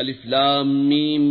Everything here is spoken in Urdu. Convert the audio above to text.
الف لام میم